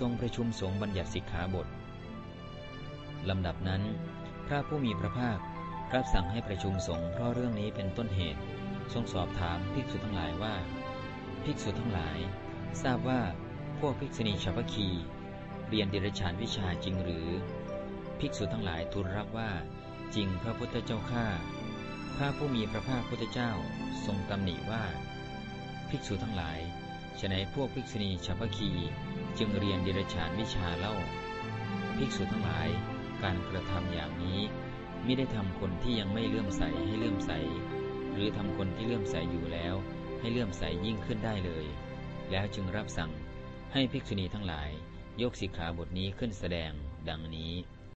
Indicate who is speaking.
Speaker 1: ทรงประชุมสงฆ์บัญญัติสิกขาบทลำดับนั้น พระผู้มีพระภาครับสั่งให้ประชุมสงฆ์เพราะเรื่องนี้เป็นต้นเหตุ ทรงสอบถามภิกษุทั้งหลายว่า ภิกษุทั้งหลาย ทราบว่าพวกภิกษุณีชาวพคี เรียนดิรชานวิชาจริงหรือ ภิกษุทั้งหลายทูลรับว่า จริงพระพุทธเจ้าข้าพระผู้มีพระภาคพุทธเจ้าทรงตำหนิว่า ภิกษุทั้งหลาย ฉนัยพวกภิกษุณีชาวพคีจึงเรียนดิรชานวิชาเล่า ภิกษุทั้งหลาย การกระทำอย่างนี้ไม่ได้ทำคนที่ยังไม่เลื่อมใสให้เลื่อมใส หรือทำคนที่เลื่อมใสอยู่แล้ว ให้เลื่อมใสยิ่งขึ้นได้เลย แล้วจึงรับสั่งให้ภิกษุณีทั้งหลาย ยกสิกขาบทนี้ขึ้นแสดงดังนี้